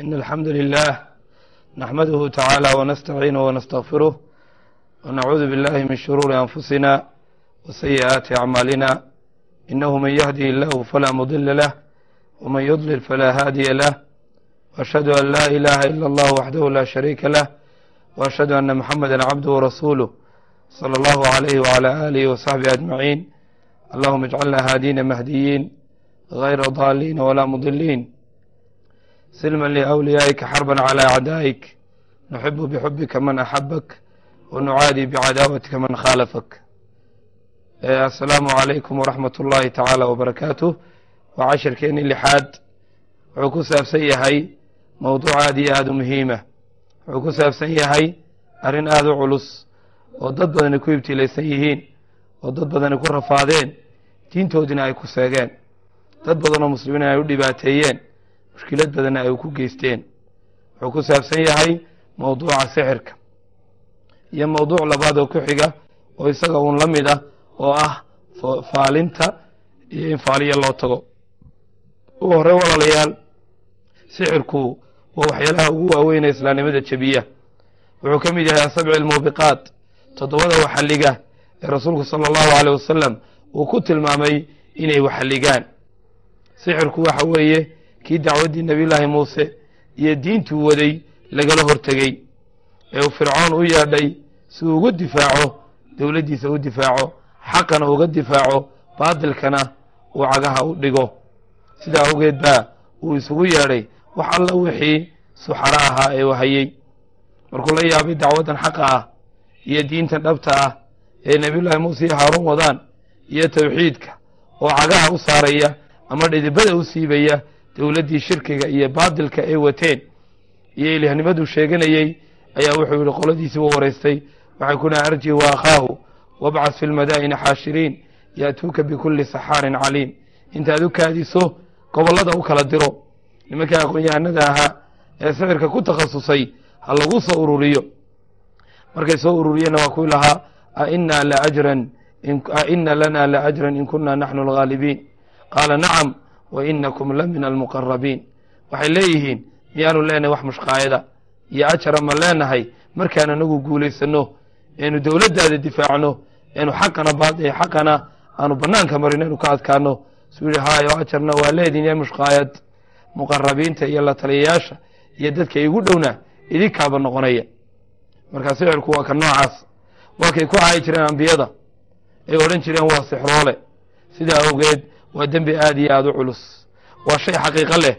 إن الحمد لله نحمده تعالى ونستعينه ونستغفره ونعوذ بالله من شرور أنفسنا وسيئات أعمالنا إنه من يهدي الله فلا مضل له ومن يضلل فلا هادي له وأشهد أن لا إله إلا الله وحده لا شريك له وأشهد أن محمدا عبده ورسوله صلى الله عليه وعلى آله وصحبه أجمعين اللهم اجعلنا هادين مهديين غير ضالين ولا مضلين سلما لأوليائك حربا على أعدائك نحب بحبك من أحبك ونعادي بعداوتك من خالفك السلام عليكم ورحمة الله تعالى وبركاته وcashirkeeni lixaad wuxuu ku saabsan yahay mowduuc aad iyo aad u muhiima wuxuu ku saabsan yahay arrin aad u culus oo dad badani ku ibtilaysan yihiin oo dad badani ku rafaadeen diintoodina ay ku seegeen dad badanoo muslimiin ay u dhibaateeyeen mushkilad badanna ay ku geysteen. Wuxuu ku saabsan yahay mowduuca sixirka. Iyo mowduuc labaad oo ku xiga oo isaga uun la mid ah oo ah faalinta iyo in faaliya loo tago. Ugu horey walaalayaal sixirku waa waxyaalaha ugu waaweynee islaamnimada jebiya. Wuxuu ka mid yahay asabci almuubiqaat toddobada waxalliga ee rasuulku sala allahu aleyh wasalam uu ku tilmaamay inay waxalligaan sixirku waxa weeye kii dacwaddii nebiyullaahi muuse iyo diintuu waday lagala hortegey ee uu fircoon u yeedhay si uu uga difaaco dowladdiisa u difaaco xaqana uga difaaco baadilkana uu cagaha u dhigo. Sidaa awgeed baa uu isugu yeedhay wax alla wixii suxaro ahaa ee wahayey markuu la yaabay dacwaddan xaqa ah iyo diintan dhabta ah ee nebiyullaahi muuse iyo haaruun wadaan iyo tawxiidka oo cagaha u saaraya ama dhidibada u siibaya dowladdii shirkiga iyo baadilka ay wateen iyo ilaahnimaduu sheeganayey ayaa wuxuu yihi qoladiisii u waraystay waxay ku dhaha arji wa akhaahu wabcad fi lmadaa'ini xaashiriin yaatuuka bikulli saxaarin caliim. Intaad u kaadiso gobollada u kala diro. Nimankii aqoon-yahanada ahaa ee sixirka ku takhasusay ha lagu soo ururiyo. Markay soo ururiyeenna waa kuwii lahaa aina laajran aina lana la ajran in kuna naxnu alghaalibiin qaala nacam wa inakum la min almuqarabiin waxay leeyihiin miyaanu leenahay wax mushqaayada? Iyo ajara ma leenahay? Markaan anagu guulaysano eenu dowladdaada difaacno eenu xaqana xaqana aanu banaanka marin enu ka adkaano suu yihi haayo ajarna waa leedin ya mushqaayad. Muqarabiinta iyo la taliyayaasha iyo dadka igu dhowna idinkaaba noqonaya. Markaa sixirku waa ka noocaas. Waa kay ku caayi jireen ambiyada. Ay odhan jireen waa sixroole. Sidaa awgeed waa dembi aad iyo aad u culus. Waa shay xaqiiqo leh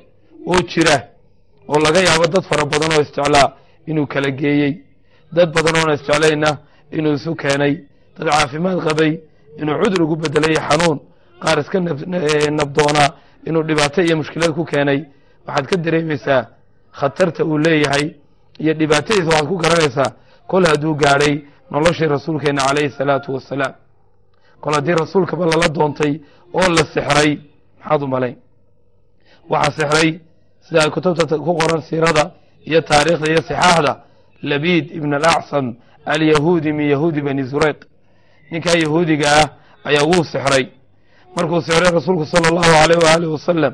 oo jira oo laga yaabo dad fara badan oo isjeclaa inuu kala geeyey. Dad badan oona isjeclayna inuu isu keenay. Dad caafimaad qabay inuu cudur ugu bedelay xanuun. Qaar iska nabdoonaa inuu dhibaato iyo mushkilad ku keenay. Waxaad ka dareemaysaa khatarta uu leeyahay iyo dhibaatadiisa waxaad ku garanaysaa kol hadduu gaadhay noloshii rasuulkeena calayhi salaatu wasalaam kol haddii rasuulkaba lala doontay oo la sixray maxaad u malayn waxaa sixray sida kutubta ku qoran siirada iyo taariikhda iyo sixaaxda. Labiid ibn alacsam alyahuudi min yahuudi bani zureyq ninkaa yahuudiga ah ayaa wuu sixray. Markuu sixray rasuulku sala allahu aleyh waaalih wasalam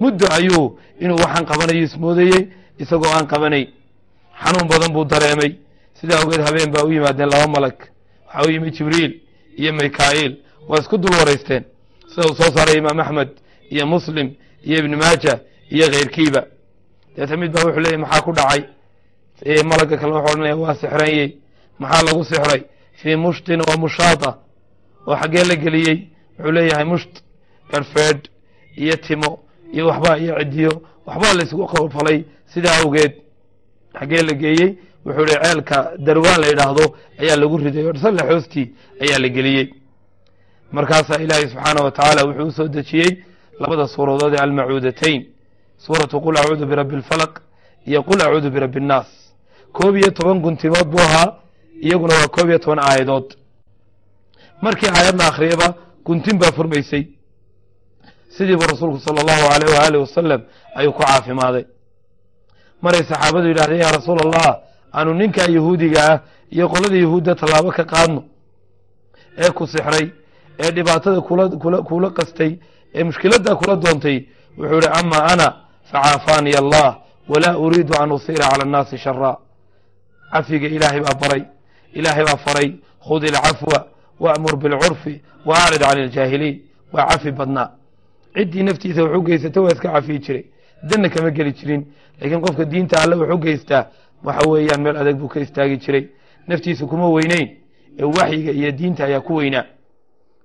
muddo ayuu inuu waxaan qabanayo ismoodayey isagoo aan qabanayn xanuun badan buu dareemay. Sidaa awgeed habeen baa u yimaadeen laba malag waxaa u yimi jibriil iyo mikaa'iil waa isku dul waraysteen sida uu soo saaray imaam axmed iyo muslim iyo ibni maaja iyo keyrkiiba. Deeta mid baa wuxuu leeyay maxaa ku dhacay? Malagga kale wuxuu odhanaya waa sixranyey. Maxaa lagu sixray? Fii mushtin wa mushaata. Oo xaggee la geliyey wuxuu leeyahay musht garhfeedh iyo timo iyo waxbaa iyo cidiyo waxbaa laysgu qowlfalay sidaa awgeed. Xaggee la geeyey wuxuu ihi ceelka darwaan la yidhaahdo ayaa lagu riday oo salle hoostii ayaa la geliyey. Markaasaa ilaahay subxaana wa tacaala wuxuu u soo dejiyey labada suuradood ee almacuudatayn suuratu qul acuudu birabbi alfalaq iyo qul acuudu birabbi annaas koob iyo toban guntimood buu ahaa iyaguna waa koob iyo toban aayadood. Markii aayad la akhriyaba guntin baa furmaysay. Sidiibu rasuulku sala allahu aleyh waaalih wasalam ayuu ku caafimaaday. Maray saxaabadu yidhahdeen yaa rasuul allah aanu ninkaa yahuudiga ah iyo qolada yahuudda tallaabo ka qaadno ee ku sixray ee dhibaatada kula qastay ee mushkiladdaa kula doontay wuxuu ihi ama ana facaafaaniya allah walaa uriidu an usiira cala annaasi sharaa cafiga ilaahay baa baray ilaahay baa faray khud ilcafwa waamur bilcurfi wa acrid can iljaahiliin waa cafi badnaa. Ciddii naftiisa wax u geysata waa iska cafiyi jiray. Danna kama geli jirin. Laakiin qofka diinta alle wax u geystaa waxa weeyaan meel adag buu ka istaagi jiray. Naftiisa kuma weyneyn. Ee waxyiga iyo diinta ayaa ku weynaa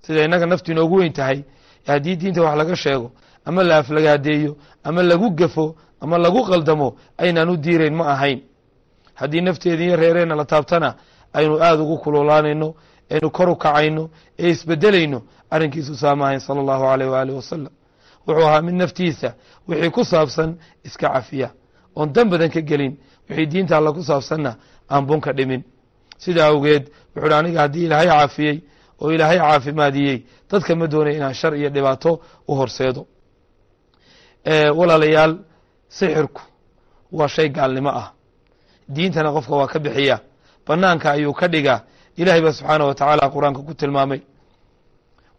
sida innaga naftu inoogu weyn tahay haddii diinta wax laga sheego ama la aflagaadeeyo ama lagu gafo ama lagu qaldamo aynaan u diirayn ma ahayn. Haddii nafteeda iyo reereenna la taabtana aynu aada ugu kululaanayno aynu kor u kacayno ee isbedelayno arrinkiisu saama ahayn sala allahu aleyh waaalih wasalam wuxuu ahaa mid naftiisa wixii ku saabsan iska cafiya oon dan badan ka gelin wixii diinta alla ku saabsanna aan bunka dhimin. Sidaa awgeed wuxuu hi aniga haddii ilaahay caafiyey oo ilaahay caafimaadiyey dadka ma doonay inaan shar iyo dhibaato u horseedo. Walaalayaal sixirku waa shay gaalnimo ah. Diintana qofka waa ka bixiya. Banaanka ayuu ka dhigaa. Ilahay ba subxaanah wa tacaala qur'aanka ku tilmaamay.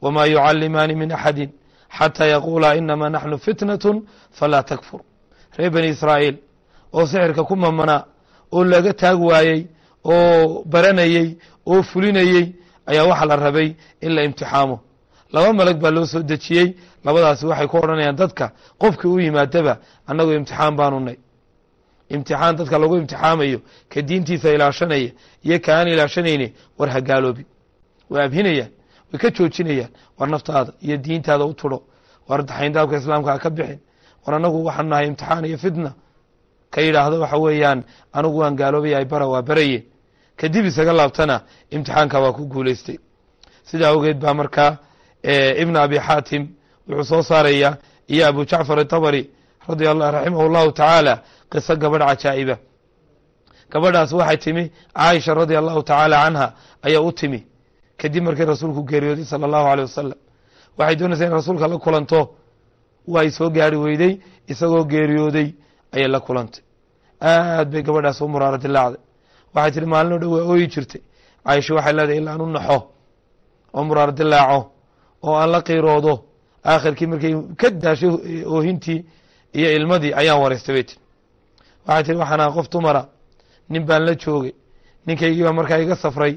Wamaa yucallimaani min axadi xataa yaquula inama naxnu fitnatun falaa takfur. Reer bani israa'iil oo sixirka ku mamanaa oo laga taag waayey oo baranayey oo fulinayey ayaa waxaa la rabay in la imtixaamo. Laba malag baa loo soo dejiyey labadaasi waxay ku odhanayaan dadka qofkii u yimaadaba annagu imtixaan baanu nay. Imtixaan dadka lagu imtixaamayo ka diintiisa ilaashanaya iyo ka aan ilaashanayne war ha gaaloobin way abhinayaan way ka joojinayaan war naftaada iyo diintaada u tudho war xayndaabka islaamka ha ka bixin war annagu waxaan nahay imtixaan iyo fitna ka yidhaahdo waxa weeyaan anigu waan gaaloobaya ay bara waa baraye. Kadib isaga laabtana imtixaanka waa ku guulaystay. Sidaa awgeed baa markaa ibn abi xaatim wuxuu soo saaraya iyo abu jacfar atabari radi raximah llahu tacaala qiso gabadh cajaa'iba. Gabadhaas waxay timi caaisha radia allahu tacaala canha ayaa u timi. Kadib markii rasuulku geeriyooday sala allahu aleyh wasalam waxay doonaysaa in rasuulka la kulanto. Way soo gaari weyday isagoo geeriyooday ayay la kulantay. Aad bay gabadhaas u muraaro dilaacday waxay tihi maalin o dhan waa ooyi jirtay. Caaisha waxay leedahay ilaa an u naxo oo muraaro dilaaco oo aan la qiiroodo. Aakhirkii markay ka daashay oohintii iyo ilmadii ayaan waraystay bay tiri waxay tihi waxaan aha qof dumara nin baan la joogay ninkaygii baa markaa iga safray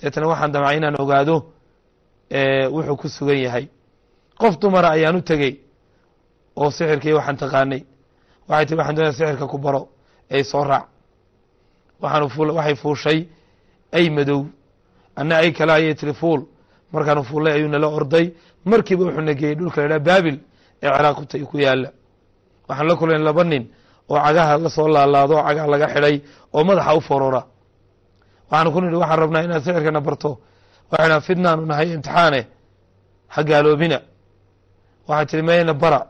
deetana waxaan damcay inaan ogaado wuxuu ku sugan yahay. Qof dumara ayaan u tegey oo sixirkii waxaan taqaanay waxay tihi waxaan doonaya sixirka ku baro ee soo raac. Waxaan waxay fuushay ay madow anna ay kale ayay tiri fuul. Markaanu fuullay ayuu nala orday. Markiiba wuxuu na geeyey dhulka la idhaha baabil ee ciraaq ku yaalla waxaan la kulnay laba nin oo cagaha la soo laalaado oo cagaha laga xidhay oo madaxa u forora waxaan ku nidhi waxaan rabnaa inaad sixirkana barto waxayna fidnaanu nahay imtixaane ha gaaloobina waxay tihi mayna bara.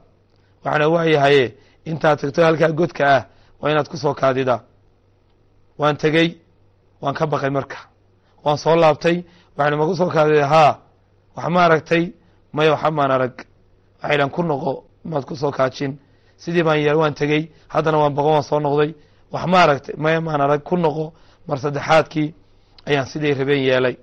Waxaana waayahaye intaad tagto halkaa godka ah waa inaad ku soo kaadidaa waan tegey waan ka baqay marka. Waan soo laabtay waxayna ma ku soo kaadida? Haa wax ma aragtay? Maya waxa maan arag. Waxay dhan ku noqo maad ku soo kaajin. Sidii baan yeel waan tegey. Haddana waan baqo waan soo noqday. Wax ma aragtay? Maya maan arag. Ku noqo. Mar saddexaadkii ayaan siday rabeen yeelay.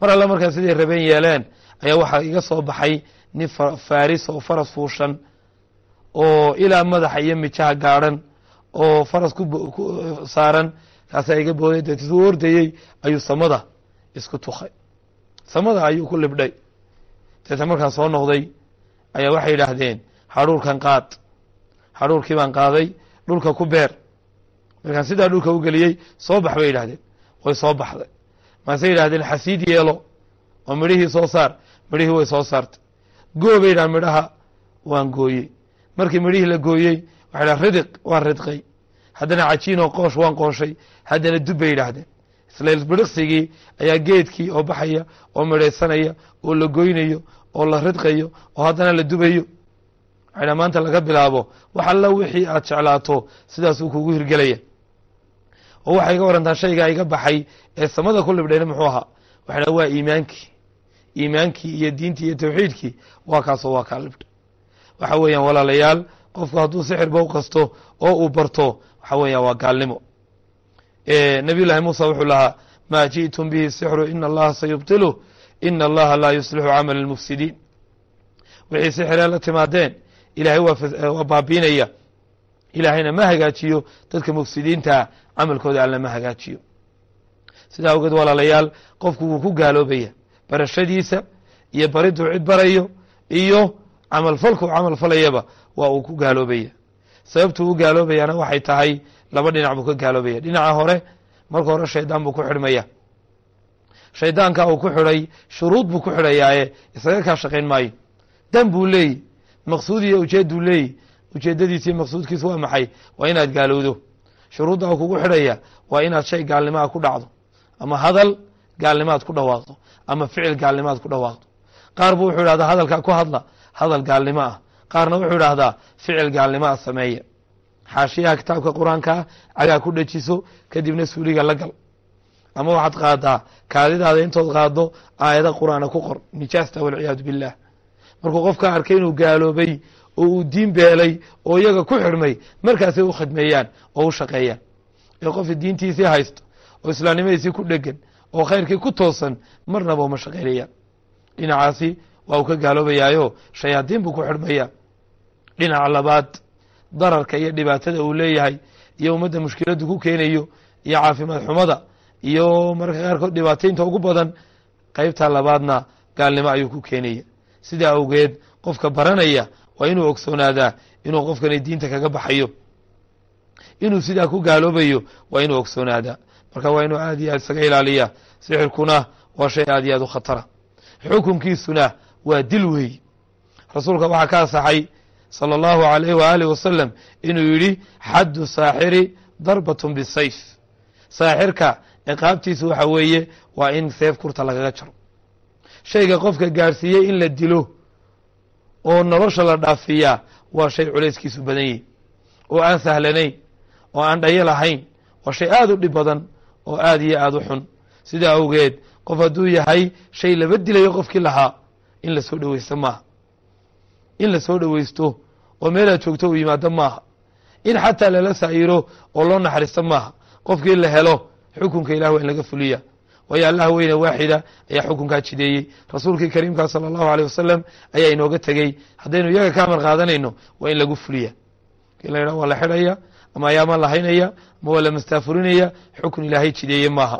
Mar alle markaan siday rabeen yeeleen ayaa waxaa iga soo baxay nin faris oo faras fuushan oo ilaa madaxa iyo mijaha gaadhan oo faras ku saaran kaasaa iga booday deetu ordayey ayuu samada isku tukay samada ayuu ku libdhay. Deeta markaan soo noqday ayaa waxay yidhaahdeen hadhuurkan qaad. Hadhuurkii baan qaaday dhulka ku beer. Markaan sidaa dhulka u geliyey soo bax bay yidhahdeen way soo baxday. Maase yidhahdeen xasiid yeelo oo midhihii soo saar midhihii way soo saartay. Goo bay yidhahdeen midhaha waan gooyey markii midhihii la gooyey waxay dhaha ridiq waan ridqay haddana cajiinoo qoosh waan qooshay haddana dub bay yidhaahdeen. Isla biriqsigii ayaa geedkii oo baxaya oo midhaysanaya oo la goynayo oo la ridqayo oo haddana la dubayo. Waxay dhaha maanta laga bilaabo. Wax alla wixii aad jeclaato sidaasuu kugu hirgelaya. Oo waxay iga warantaa shaygaa iga baxay ee samada ku libdhayna muxuu ahaa. Waxay dhaha waa iimaankii. Iimaankii iyo diintii iyo tawxiidkii waa kaasoo waa kaa libdhay waxa weeyaan walaalayaal qofku hadduu sixirba u qasto oo uu barto waxa weeyaan waa gaalnimo. Nabiy llahi muusa wuxuu lahaa maa ji'tum bihi sixru ina allaha sayubtiluh ina allaha laa yuslixu camala almufsidiin. Wixii sixiree la timaadeen ilaahay waa baabiinaya. Ilaahayna ma hagaajiyo dadka mufsidiintaa camalkooda alla ma hagaajiyo. Sidaa awgeed walaalayaal qofku wuu ku gaaloobaya barashadiisa iyo bariduu cid barayo iyo camalfalku camal falayaba waa uu ku gaaloobaya. Sababtuu u gaaloobayaana waxay tahay laba dhinac buu ka gaaloobaya. Dhinaca hore marka hore shaydaan buu ku xidhmaya. Shaydaanka uu ku xidhay shuruud buu ku xidhayaaye isaga kaa shaqayn maayo. Dan buu leeyi maqsuud iyo ujeedduu leeyi. Ujeeddadiisi maqsuudkiisu waa maxay? Waa inaad gaalowdo. Shuruudda uu kugu xidhaya waa inaad shay gaalnimaa ku dhacdo ama hadal gaalnimaad ku dhawaaqdo ama ficil gaalnimaad ku dhawaaqdo. Qaar buu wuxuu idhahdaa hadalkaa ku hadla hadal gaalnimo ah. Qaarna wuxuu idhahdaa ficil gaalnimo ah sameeya xaashiyaha kitaabka qur'aankaa cagaa ku dhejiso kadibna suuliga la gal. Ama waxaad qaadaa kaadidaada intood qaado aayada qur'aana ku qor. Nijaasta walciyaadu billah. Markuu qofka arkay inuu gaaloobay oo uu diin beelay oo iyaga ku xidhmay markaasay u khidmeeyaan oo u shaqeeyaan. Ee qof diintiisii haysto oo islaamnimadiisii ku dhegan oo khayrkii ku toosan marnaba uma shaqaynayaan dhinacaasi waa uu ka gaaloobayaayo. Shayaadiin buu ku xidhmaya. Dhinaca labaad dararka iyo dhibaatada uu leeyahay iyo ummadda mushkiladdu ku keenayo iyo caafimaad xumada iyo mararka qaarkood dhibaataynta ugu badan qaybta labaadna gaalnimo ayuu ku keenaya. Sidaa awgeed qofka baranaya waa inuu ogsoonaadaa inuu qofkani diinta kaga baxayo. Inuu sidaa ku gaaloobayo waa inuu ogsoonaadaa. Marka waa inuu aad iyo aad isaga ilaaliya sixirkuna waa shay aad iyo aad u khatara. Xukunkiisuna waa dil weey. Rasuulka waxaa ka asaxay salى اllahu alayh waaalih wasalam inuu yidhi xaddu saaxiri darbatun bisayf saaxirka ciqaabtiisa waxa weeye waa in seef kurta lagaga jaro. Shayga qofka gaadhsiiyey in la dilo oo nolosha la dhaafiyaa waa shay culayskiisu badan yihi oo aan sahlanayn oo aan dhayo lahayn waa shay aad u dhib badan oo aad iyo aad u xun. Sidaa awgeed qof hadduu yahay shay laba dilayo qofkii lahaa in la soo dhoweysto maaha in la soo dhoweysto oo meelaad joogto uu yimaado maaha in xataa lala saa'iro oo loo naxariisto maaha qofkii la helo xukunka ilah waa in laga fuliya waayo allah weyne waaxida ayaa xukunkaa jideeyey. Rasuulkii kariimkaa sala allahu aleyh wasalam ayaa inooga tegey. Haddaynu iyaga ka amar qaadanayno waa in lagu fuliya in la waa la xidhaya ama ayaamaa la haynaya ama waa la mastaafurinaya xukun ilaahay jideeye maaha.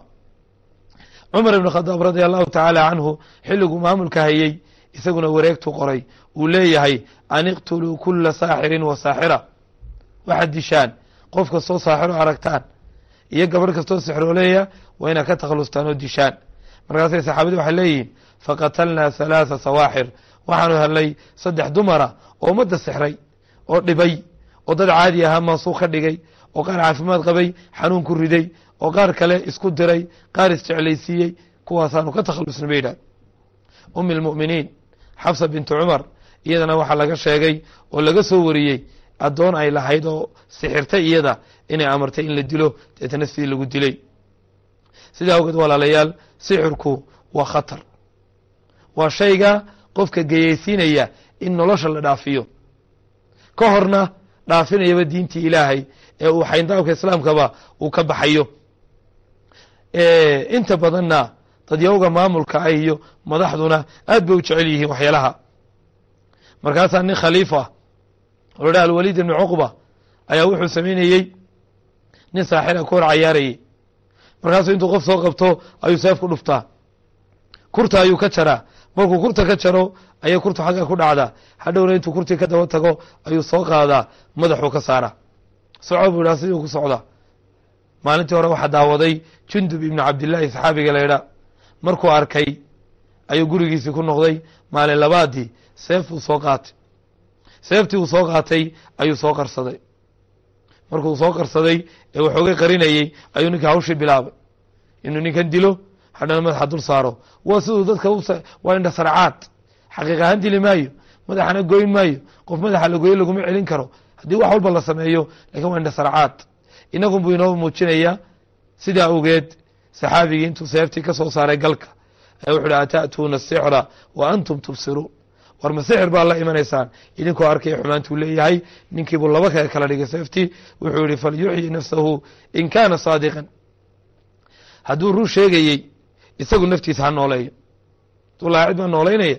Cumar ibn khadaab radia allahu tacaala canhu xilliguu maamulka hayey isaguna wareegtu qoray. Uu leeyahay an iqtuluu kula saaxirin wa saaxira. Waxaad dishaan qof kastoo saaxiro aragtaan. Iyo gabadh kastoo sixrooleeya waa inaad ka takhalustaan oo dishaan. Markaasay saxaabadii waxay leeyihiin faqatalnaa halaatha sawaaxir waxaanu helnay saddex dumara oo ummadda sixray oo dhibay oo dad caadi ahaa maasuuq ka dhigay oo qaar caafimaad qabay xanuun ku riday oo qaar kale isku diray qaar isjeclaysiiyey kuwaasaanu ka takhalusnay bay yidhahd umi lmu'miniin xafsa bintu cumar iyadana waxaa laga sheegay oo laga soo wariyey addoon ay lahayd oo sixirtay iyada inay amartay in la dilo deetana sidii lagu dilay. Sidaa awgeed walaalayaal sixirku waa khatar. Waa shayga qofka geyeysiinaya in nolosha la dhaafiyo. Ka horna dhaafinayaba diintii ilaahay ee uu xayndaabka islaamkaba uu ka baxayo. Inta badanna dadyawga maamulka ah iyo madaxduna aad bay u jecel yihiin waxyaalaha. Markaasaa nin khaliifa oo ladhaha alwaliid ibni cuqba ayaa wuxuu samaynayey nin saaxira ku hor cayaarayey. Markaasuu intuu qof soo qabto ayuu seef ku dhuftaa. Kurta ayuu ka jaraa. Markuu kurta ka jaro ayay kurtu xagga ku dhacdaa. Hadhowna intuu kurtii ka daba tago ayuu soo qaadaa madaxuu ka saara. Soco buu idhaha sidii ku socda maalintii hore waxaa daawaday jundub ibnu cabdillaahi saxaabiga la ydhaa markuu arkay ayuu gurigiisii ku noqday. Maalin labaadii seef uu soo qaatay. Seeftii uu soo qaatay ayuu soo qarsaday markuu soo qarsaday ee waxoogay qarinayey ayuu ninka hawshii bilaabay. Inuu ninkan dilo hadhana madaxa dul saaro. Waa siduu dadka waa indha sarcaad. Xaqiiq ahaan dili maayo madaxana goyn maayo. Qof madaxa la goyo laguma celin karo. Haddii wax walba la sameeyo laakiin waa indha sarcaad. Inagun buu inoo muujinayaa sidaa awgeed saxaabigii intuu seeftii ka soo saaray galka ayaa wuxu uhi ata'tuuna asixra wa antum tubsiruun. War ma sixir baa la imanaysaan. Idinkoo arkaya xumaantuu leeyahay ninkiibuu laba kaga kala dhigay seeftii wuxuu yihi falyuxyi nafsahu in kaana saadiqan. Hadduu run sheegayey isagu naftiisa ha nooleeyo. Haduu lahaa cid baa noolaynaya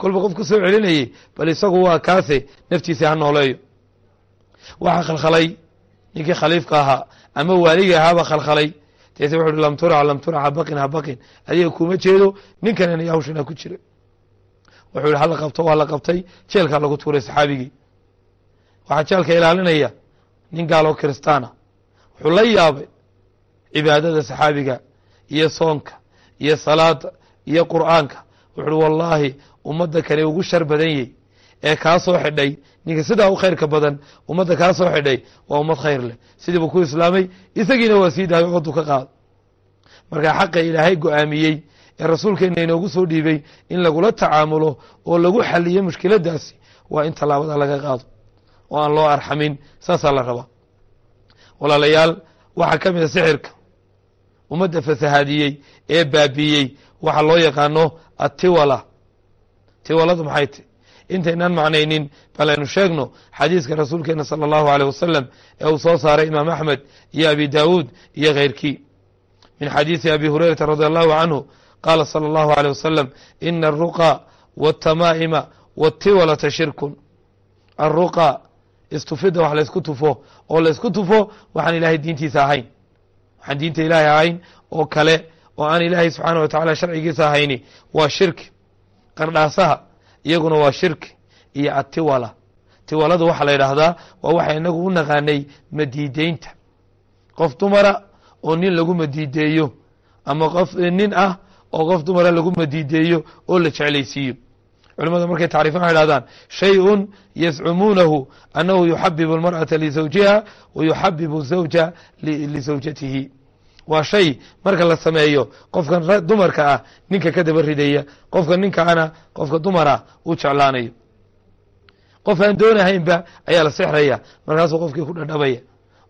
kolba qof ku soo celinayey bal isagu waa kaase naftiisa ha nooleeyo. Waxaa khalkhalay ninkii khaliifka ahaa ama waaligii ahaaba khalkhalay deete wuxu uhi lam turac lam turac habaqin habaqin adiga kuma jeedo ninkanan iyo hawshanaa ku jira wuxuu yihi hala qabto waa la qabtay jeelkaa lagu tuuray saxaabigii. Waxaa jeelka ilaalinaya nin gaaloo kiristaana. Wuxuu la yaabay cibaadada saxaabiga iyo soonka iyo salaada iyo qur'aanka. Wuxu uhi wallaahi ummadda kale ugu shar badan yey ee kaa soo xidhay ninka sidaa u khayrka badan ummadda kaa soo xidhay waa ummad khayr leh. Sidiibu ku islaamay isagiina waa sii dahay coddu ka qaado markaa xaqa ilaahay go'aamiyey ee rasuulkeena inoogu soo dhiibay in lagula tacaamulo oo lagu xaliyo mushkiladaasi waa in tallaabada laga qaado oo aan loo arxamin saasaa la rabaa. Walaalayaal waxaa ka mid a sixirka ummadda fasahaadiyey ee baabiiyey waxa loo yaqaano atiwala tiwaladu maxay tahy intaynaan macnaynin bal aynu sheegno xadiiska rasuulkeena salى اllahu alيه wasalam ee uu soo saaray imaam axmed iyo abi daawuud iyo keyrkii min xadiisi abi hurayrata radi allahu canhu qaala salى اllahu alيه wasalam ina aلruqa wاtamaa'ima wاtiwalata shirkun aلruqa istufida wax laysku tufo oo laysku tufo waxaan ilaahay diintiisa ahayn waxaan diinta ilaahay ahayn oo kale oo aan ilaahay subxaanah wa tacala sharcigiisa ahayni waa shirki qardhaasaha iyaguna waa shirki iyo atiwala tiwaladu waxaa la yidhaahdaa waa waxa inagu u naqaanay madiideynta qof dumara oo nin lagu madiideeyo ama qof nin ah oo qof dumara lagu madiideeyo oo la jeclaysiiyo culimadu markay tacriifan waxay hahdaan shayءu yazcumuunahu anahu yuxabibu اlmarأaةa lizawjiha wa yuxabibu zawja lizawjatihi waa shay marka la sameeyo qofkan dumarka ah ninka ka daba ridaya qofka ninkaana qofka dumara uu jeclaanayo. Qof aan doonahaynba ayaa la sexraya markaasuu qofkii ku dhadhabaya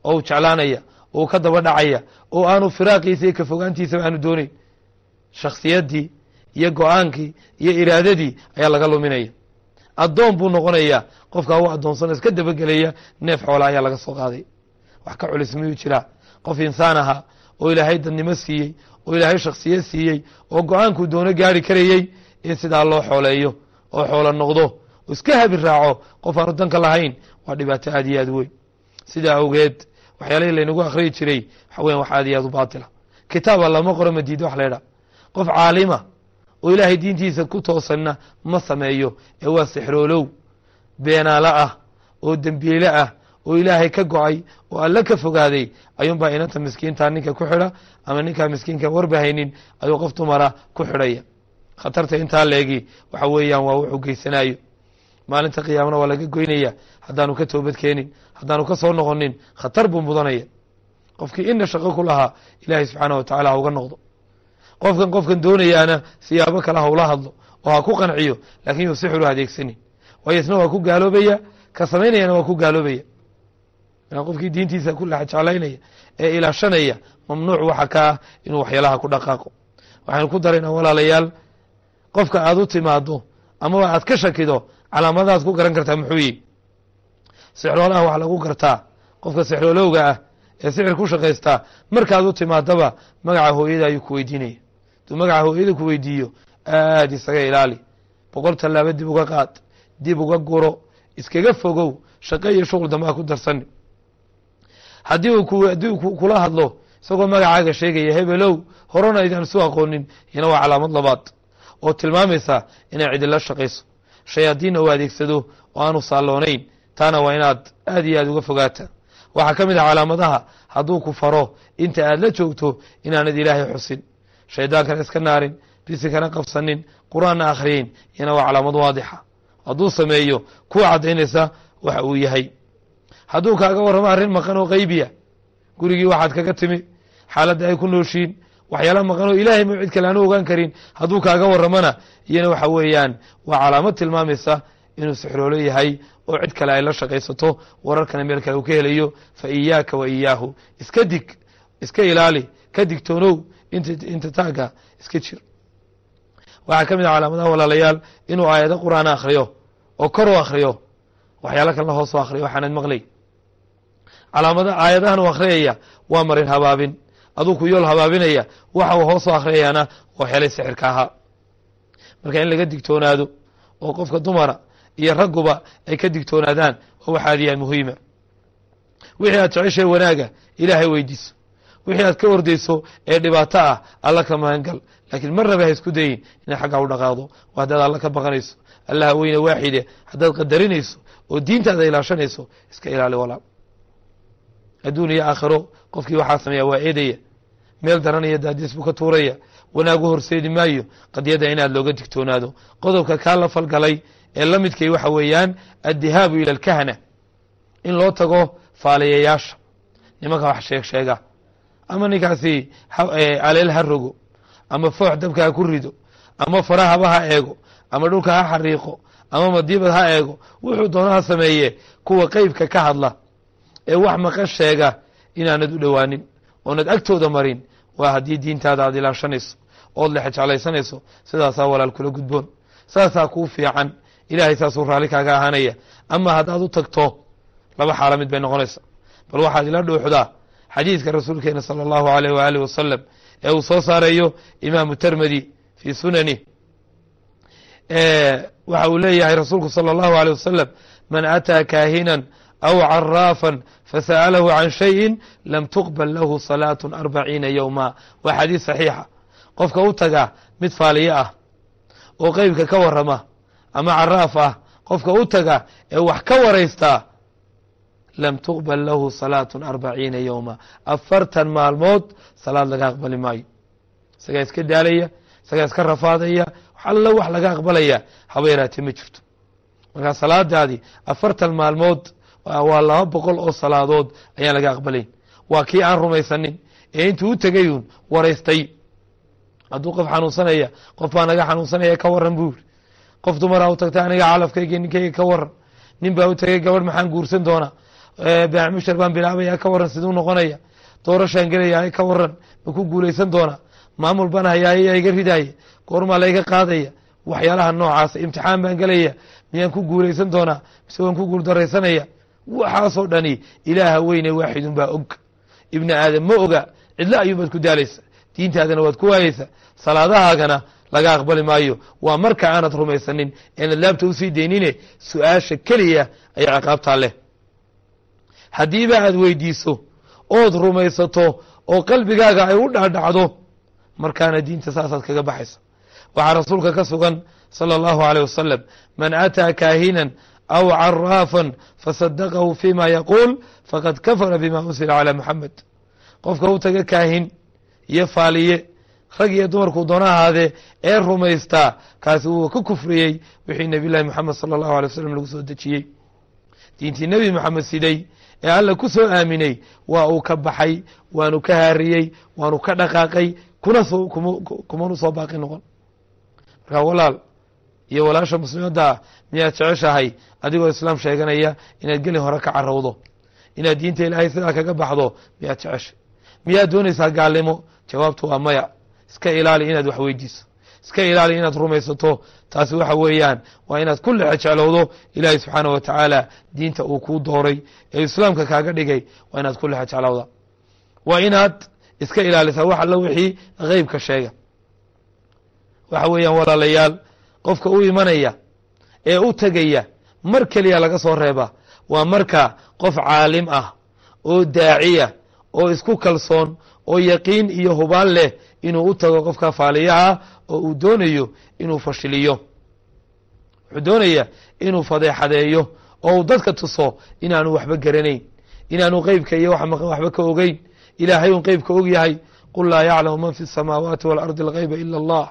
oo uu jeclaanaya uu ka daba dhacaya oo aanu firaaqiisa iyo ka fogaantiisaba aanu dooneyn shakhsiyaddii iyo go'aankii iyo iraadadii ayaa laga luminaya. Addoon buu noqonaya qofkaa u addoonsana iska dabagelaya neef xoola ayaa laga soo qaaday. Wax ka culis miyuu jiraa? Qof insaan ahaa oo ilaahay dadnimo siiyey oo ilaahay shakhsiyad siiyey oo go'aankuu doono gaari karayey in sidaa loo xooleeyo oo xoolo noqdo oo iska habi raaco qof aanu danka lahayn waa dhibaato aad iyo aad weyn. Sidaa awgeed waxyaalihii laynagu akhriyi jiray waxa weyan wax aad iyo aad u baatila. Kitaaba lama qoro madiida wax laydhaha qof caalima oo ilaahay diintiisa ku toosanna ma sameeyo ee waa sixroolow beenaalo ah oo dembiile ah oo ilaahay ka go'ay oo alle ka fogaaday ayuunbaa inanta miskiinta ninka ku xidha ama ninkaa miskiinka warbahaynin ayuu qof dumara ku xidhaya. Khatarta intaa leegi waxa weeyaan waa wuxuu geysanayo maalinta qiyaamana waa laga goynaya haddaanu ka toobad keenin haddaanu ka soo noqonin khatar buu mudanaya. Qofkii ina shaqo ku lahaa ilaahay subxaana wa tacala ha uga noqdo. Qofkan qofkan doonayaana siyaabo kale ha ula hadlo oo ha ku qanciyo laakiin yuu sixir u adeegsanin. Waayo waa ku gaaloobaya ka samaynayana waa ku gaaloobaya qofkii diintiisa ku jeclaynaya ee ilaashanaya mamnuuc waxa ka ah inuu waxyaalaha ku dhaqaaqo. Waxaynu ku daraynaa walaalayaal qofka aad u timaado amaba aad ka shakido calaamadaad ku garan kartaa muxuu yihi sixroolaha wax lagu gartaa qofka sixroolowga ah ee sixir ku shaqaystaa markaad u timaadaba magaca hooyada ayuu ku weydiinaya aduu magaca hooyada ku weydiiyo aad isaga ilaali. Boqol tallaabo dib uga qaad dib uga guro iskaga fogow shaqo iyo shuqul dambe ha ku darsani haddii uu uu kula hadlo isagoo magacaaga sheegaya hebelow horena aydaan isu aqoonin. Iyana waa calaamad labaad oo tilmaamaysa inay cidila shaqayso. Shayaadiinna u adeegsado oo aanu saalloonayn. Taana waa inaad aad iyo aad uga fogaata waxaa ka mid ah calaamadaha hadduu ku faro inta aad la joogto inaanad ilaahay xusin. Shaydaankana iska naarin bisikana qabsanin qur'aanna akhriyeyn iyana waa calaamad waadixa. Hadduu sameeyo ku caddaynaysa waxa uu yahay hadduu kaaga warramo arrin maqan oo qaybiya gurigii waxaad kaga timi xaaladda ay ku nooshiin waxyaala maqan oo ilaahay ma cid kale aanu ogaan karin hadduu kaaga warramana iyana waxa weeyaan waa calaamad tilmaamaysa inuu sixroolo yahay oo cid kale ay la shaqaysato wararkana meel kale uu ka helayo fa iyaaka wa iyaahu. Iska dig iska ilaali ka digtoonow inta taagga iska jir. Waxaa ka mid ah calaamadaha walaalayaal inuu aayado qur'aan akhriyo oo kor u akhriyo waxyaalo kalena hoos u akhriyo waxaanad maqlay calaamada aayadahan u akhriyaya waa marin habaabin. Aduu ku yool habaabinaya waxa uu hoos u akhriyayaana waa xelay sixirka ahaa marka in laga digtoonaado oo qofka dumara iyo ragguba ay ka digtoonaadaan waa wax aad iyo aad muhiima. Wixii aad jeceshahay wanaaga ilaahay weydiiso. Wixii aad ka ordayso ee dhibaato ah alla ka magangal laakiin marnaba ha isku dayin inaad xaggaa u dhaqaaqdo. Waa haddaad alla ka baqanayso allaha weyne waaxide haddaad qadarinayso oo diintaada ilaashanayso iska ilaali walaal adduun iyo aakhiro qofkii waxaa sameeya waa eedaya. Meel daranaya daadiis buu ka tuuraya. Wanaagu horseedi maayo qadiyadda inaad looga digtoonaado. Qodobka kaa la falgalay ee la midkay waxa weeyaan addihaabu ila alkahana in loo tago faaliyayaasha nimanka wax sheeg sheega. Ama ninkaasi aleel ha rogo. Ama foox dabka ha ku rido. Ama farahaba ha eego. Ama dhulka ha xariiqo. Ama madiibad ha eego. Wuxuu doono ha sameeye kuwa qeybka ka hadla ee wax maqan sheega inaanad u dhowaanin oonad agtooda marin waa haddii diintaada aad ilaashanayso ood lexe jeclaysanayso sidaasaa walaal kula gudboon saasaa kuu fiican ilaahay saasuu raalli kaaga ahaanaya ama haddaad u tagto laba xaalo mid bay noqonaysa bal waxaad ila dhuuxdaa xadiidka rasuulkeena sala allahu aleyh waaalih wasalam ee uu soo saareeyo imaamu termedi fii sunani waxa uu leeyahay rasuulku salى اllahu alيه wasalam man ataa kaahinan aw caraafan fasa'alahu can shayin lam tuqbal lahu salaaة arbaciina yowma waa xadiis saxiixa qofka u taga mid faaliye ah oo qeybka ka warama ama caraaf ah qofka u taga ee wax ka waraystaa lam tuqbal lahu salaaة arbaciina yowma afartan maalmood salaad laga aqbali maayo isagaa iska daalaya isagaa iska rafaadaya alla wax laga aqbalaya haba yaraatee ma jirto markaa salaadaadii afartan maalmood waa laba boqol oo salaadood ayaan laga aqbalayn waa kii aan rumaysanin. Ee intuu u tegayun waraystay. Hadduu qof xanuunsanaya qof baa naga xanuunsanaya ka waran buu yiri qof dumaraa u tagtay aniga calafkayga ninkayga ka waran nin baa u tegay gabadh maxaan guursan doonaa. Baamushar baan bilaabaya ka waran siduu noqonaya. Doorashaan gelaya ka waran ma ku guulaysan doonaa. Maamul baan hayaay yaa iga ridaaya. Goormaa layga qaadaya. Waxyaalaha noocaasa imtixaan baan gelaya miyaan ku guulaysan doonaa? Mise waan ku guuldaraysanaya waxaasoo dhani ilaaha weyne waaxidun baa og ibni aadam ma oga cidlo ayuunbaad ku daalaysa diintaadana waad ku waayeysa salaadahaagana laga aqbali maayo waa marka aanad rumaysanin eenad laabta usii daynine su-aasha keliya ayaa ciqaabtaa leh haddiiba aad weydiiso ood rumaysato oo qalbigaaga ay u dhacdhacdo markaana diinta saasaad kaga baxaysa waxaa rasuulka ka sugan salى اllahu alيه wasalam man ataa kaahinan aw caraafan fasadaqahu fima yaquul faqad kafara bima unsila calى muxamed qofka u taga kaahin iyo faaliye rag iyo dumarkuu doona ahaadee ee rumaystaa kaasi wuu ka kufriyey wixii nebiy llahi moxamed salى اllahu alay wasalam lagu soo dejiyey diintii nebi moxamed siday ee alla ku soo aaminay waa uu ka baxay waanu ka haariyey waanu ka dhaqaaqay kuna soo kumanu soo baaqi noqon markaa walaal iyo walaasha muslimadda ah miyaad jeceshahay adigoo islaam sheeganaya inaad gelin hore ka carowdo inaad diinta ilaahay sidaa kaga baxdo miyaad jeceshay. Miyaad doonaysaa gaalnimo? Jawaabtu waa maya. Iska ilaali inaad wax weydiiso. Iska ilaali inaad rumaysato. Taasi waxa weeyaan waa inaad ku lexe jeclowdo ilaahay subxaana wa tacaala diinta uu kuu dooray ee islaamka kaaga dhigay waa inaad ku lexe jeclowda. Waa inaad iska ilaalisaa wax alla wixii qeybka sheega. Waxa weeyaan walaalayaal qofka u imanaya ee u tegaya mar keliya laga soo reeba waa marka qof caalim ah oo daaciya oo isku kalsoon oo yaqiin iyo hubaan leh inuu u tago qofka faaliyaha oo uu doonayo inuu fashiliyo wuxuu doonaya inuu fadeexadeeyo oo uu dadka tuso inaanu waxba garanayn inaanu qeybka iyo waxba ka ogeyn ilaahay un qeybka og yahay qul laa yaclamu man fi الsamaawaati waاlardi اlgeyba ila اllah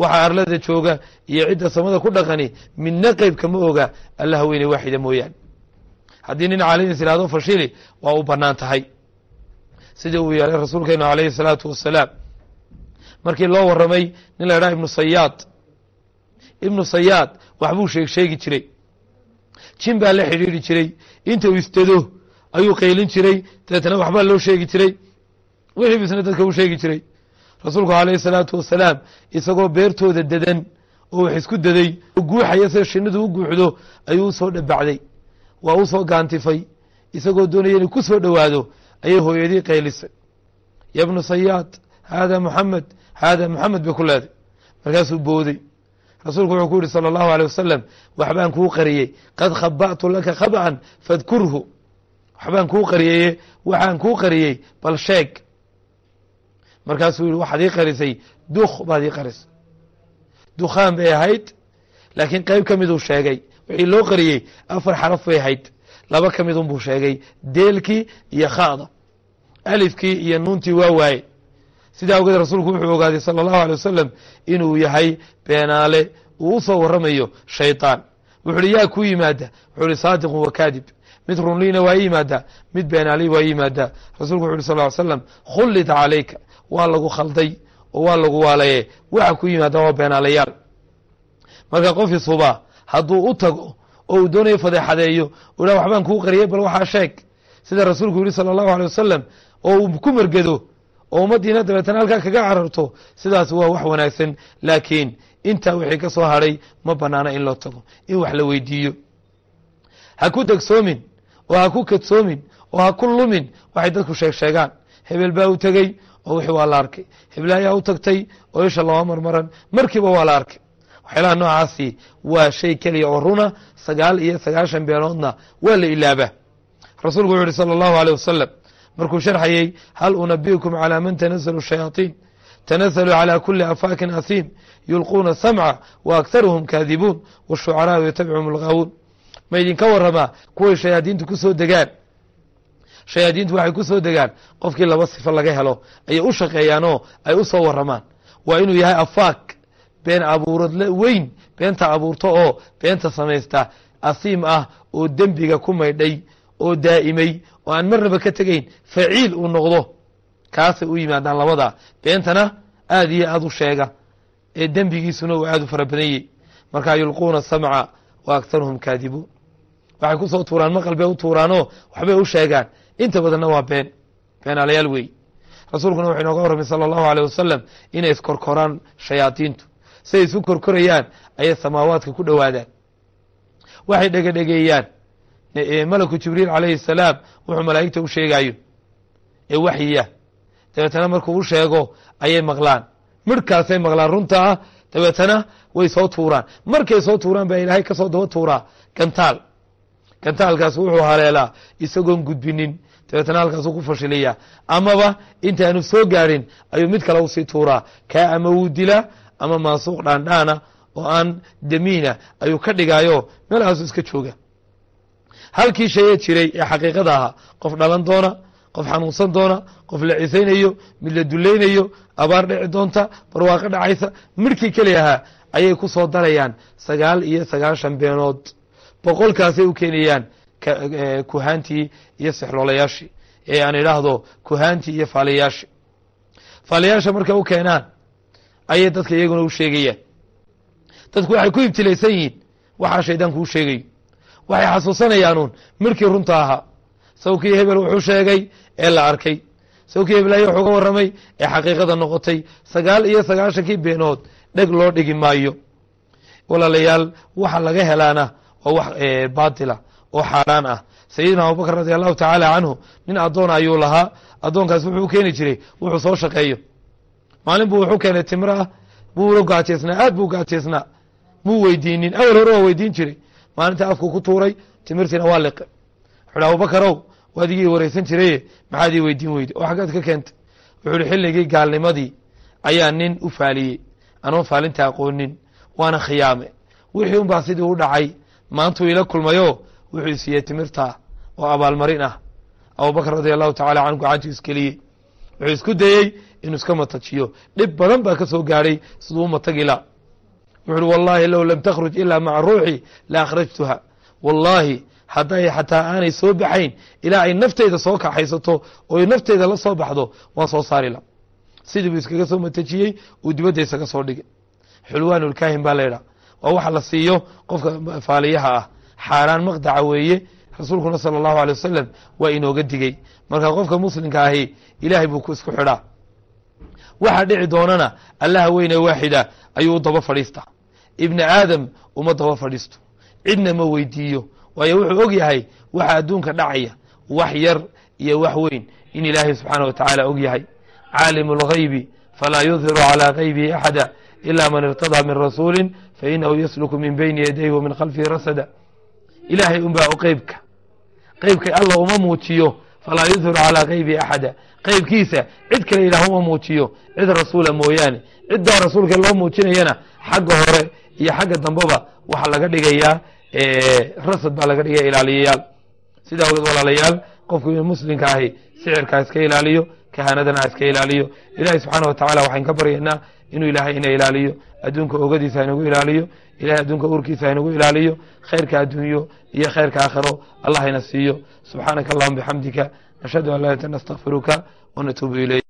waxaa arlada jooga iyo cidda samada ku dhaqani midna qeybka ma oga allah weyne waaxida mooyaane haddii nin caalimis ihahdo fashili waa u bannaan tahay. Sidii uu yeelay rasuulkeenu alayhi الsalaatu wasalaam markii loo waramay nin la idhaha ibnu sayaad ibnu sayaad waxbuu sheeg sheegi jiray. Jin baa la xidhiiri jiray inta uu istado ayuu qaylin jiray dabeetna waxbaa loo sheegi jiray. Wixii bisna dadka u sheegi jiray rasuulku alayhi salaatu wasalaam isagoo beertooda dedan oo wax isku daday oo guuxaya sida shinidu u guuxdo ayuu usoo dhabacday waa usoo gaantifay isagoo doonaya inuu ku soo dhowaado ayay hooyadii qaylisay ya bnu sayaad haada muxamed haada muxamed bay ku leeday markaasuu booday rasuulku wuxuu ku yihi salى اllahu alيه wasalam waxbaan kuu qariyey qad khaba'tu laka khab'an fadkurhu waxbaan kuu qariyeye waxaan kuu qariyey bal sheeg markaasuu yihi waxaad ii qarisay duk baad ii qarisay. Dukhaan bay ahayd laakiin qayb ka miduu sheegay. Wixii loo qariyey afar xaraf bay ahayd. Laba ka midun buu sheegay deelkii iyo khada. Alifkii iyo nuuntii waa waaye. Sidaa awgeed rasuulku wuxuu ogaaday sala allahu alay wasalam inuu yahay beenaale uu u soo warramayo shaydaan wuxu uhi yaa ku yimaada. Wuxuu uhi saadiqun wa kaadib. Mid runliina waa yimaada mid beenaali waa yimaada. Rasulku wuxu uhi sal ly slam khullita calayka waa lagu khalday oo waa lagu waalaye. Waxa ku yimaada waa beenaalayaal. Marka qof isuba hadduu u tago oo uu doonayo fadeexadeeyo u dha waxbaan kuu qariyay bal waxaa sheeg. Sida rasuulku yihi sala allahu alay wasalam oo uu ku mergedo oo ummaddiina dabeetana halkaa kaga cararto sidaas waa wax wanaagsan. Laakiin intaa wixii ka soo hadhay ma banaana in loo tago in wax la weydiiyo. Ha ku degsoomin oo ha ku kadsoomin oo ha ku lumin waxay dadku sheeg sheegaan. Hebel baa u tegey oo wixii waa la arkay hebel ayaa u tagtay oo isha looma marmaran markiiba waa la arkay waxyaalaha noocaasi waa shay keliya oo runa sagaal iyo sagaashan beenoodna waa la ilaaba rasuulku wuxu uhi salى اllahu alيه wasalam markuu sharxayey hal unabiئukum calى man tanaزlu الshayaaطiin tanaزlu calى kuli afaakin asiim yulquuna samca wa akharuhum kaadibuun wالshucaraau yatabcuhum اlgaawuun ma idinka waramaa kuway shayaadiintu ku soo degaan shayaadiintu waxay ku soo degaan qofkii laba sifo laga helo ayay u shaqeeyaanoo ay u soo waramaan waa inuu yahay afaak been abuurad weyn beenta abuurto oo beenta samaysta asiim ah oo dembiga ku maydhay oo daa'imay oo aan marnaba ka tegayn faciil uu noqdo kaasay u yimaadaan labada. Beentana aad iyo aad u sheega ee dembigiisuna uu aad u fara badanyey markaa yulquuna samca wa akharuhum kaadibuun waxay ku soo tuuraan maqal bay u tuuraanoo waxbay u sheegaan inta badanna waa been beenaalayaal weey. Rasuulkuna wuxuu inooga warramay sala allahu aleyh wasalam inay iskorkoraan shayaadiintu siday isu korkorayaan ayay samaawaadka ku dhowaadaan. Waxay dhegedhegeeyaan malaku jibriil calayhi salaam wuxuu malaa'igta u sheegaayo ee waxyiya. Dabeetana markuu u sheego ayay maqlaan. Midhkaasay maqlaan runta ah dabeetana way soo tuuraan. Markay soo tuuraan baa ilaahay ka soo daba tuuraa gantaal. Gantaalkaas wuxuu haleelaa isagoon gudbinin dabeetana halkaasuu ku fashiliyaa amaba intaanu soo gaadhin ayuu mid kale u sii tuuraa. Kaa ama wuu dilaa ama maasuuq dhaandhaana oo aan damiina ayuu ka dhigaayo. Meelahaasu iska jooga. Halkii shayee jiray ee xaqiiqada ahaa qof dhalan doona qof xanuunsan doona qof la cisaynayo mid la dulaynayo abaar dhici doonta barwaaqo dhacaysa midhkii keli ahaa ayay ku soo darayaan sagaal iyo sagaashan beenood. Boqolkaasay u keenayaan kuhaantii iyo sexloolayaashii ee aan idhaahdo kuhaantii iyo faaliyayaashii faaliyayaasha markay u keenaan ayay dadka iyaguna u sheegayaan. Dadku waxay ku ibtilaysan yihiin waxaa shaydaanku u sheegayo waxay xasuusanayaanuun midhkii runta ahaa. Sawkii hebel wuxuu sheegay ee la arkay. Sawkii hebelaya wuxuu ga warramay ee xaqiiqada noqotay. Sagaal iyo sagaashankii beenood dheg loo dhigi maayo. Walaalayaal waxa laga helaana waa wax baatila oo xaaraan ah. Sayidina abubakr radi allahu tacaala canhu nin addoon ayuu lahaa. Addoonkaas wuxuu u keeni jiray wuxuu soo shaqeeyo. Maalin buu wuxuu keenay timro ah buula gaajeysnaa aad buu gaajeysnaa muu weydiinin awel hore waa weydiin jiray. Maalinta afku ku tuuray timirtiina waa liqe wuxuuhi abubakarow waad igii wareysan jiraye maxaad ii weydiin weyde oo xaggaad ka keentay. Wuxuu uhi xilligii gaalnimadii ayaa nin u faaliyey. Anoon faalinta aqoonin waana khiyaame. Wixii un baa sidii u dhacay maantuu ila kulmayo wuxuu isiiyey timirta oo abaalmarin ah. Abubakr radia allahu tacala canhu gacantuu iskeliyey wuxuu isku dayey inuu iska matajiyo. Dhib badan baa ka soo gaadhay siduu u matagila wuxu uhi wallahi low lam takhruj ilaa maca ruuxi la akhrajtuha. Wallaahi hadday xataa aanay soo baxayn ilaa ay nafteyda soo kaxaysato oo nafteyda la soo baxdo waan soo saarila sidii buu iskaga soo matajiyey uu dibadda isaga soo dhigay. Xulwaanulkaahin baa laydhaha waa waxa la siiyo qofka faaliyaha ah xaaraan maqdaca weeye rasuulkuna sala allahu alay wasalam waa inooga digey marka qofka muslimka ahi ilaahay buu isku xidhaa. Waxa dhici doonana allaha weyne waaxida ayuu daba fadhiistaa ibni aadam uma daba fadhiisto. Cidna ma weydiiyo. Waayo wuxuu og yahay waxa adduunka dhacaya. Wax yar iyo wax weyn in ilaahay subxaana wa tacaala og yahay. Caalimu اlghaybi falaa yudhiru calى gaybihi axada ila man irtadaa min rasuuli fainahu yasluku min bayni yadayhi wa min khalfihi rasada ilaahay un baa qeybka qeybka alla uma muujiyo falaa yudhiru calaa kaybi axada qeybkiisa cid kale ilaah uma muujiyo cid rasuula mooyaane ciddaa rasuulka loo muujinayana xagga hore iyo xagga dambeba waxaa laga dhigayaa rasad baa laga dhigaya ilaaliyayaal sidaa ogeed walaalayaal qofku inuu muslimka ahi sixirkaa iska ilaaliyo kahanadana iska ilaaliyo ilahay subxaana wa tacala waxayn ka baryaynaa inuu ilaahay ina ilaaliyo adduunka ogadiisa haynagu ilaaliyo ilahay adduunka urkiisa haynagu ilaaliyo khayrka adduunyo iyo khayrka aakhiro allah hayna siiyo. Subxaanaka allahuma bixamdika nashhadu an laa anta nastakfiruka wanatuubu ilayk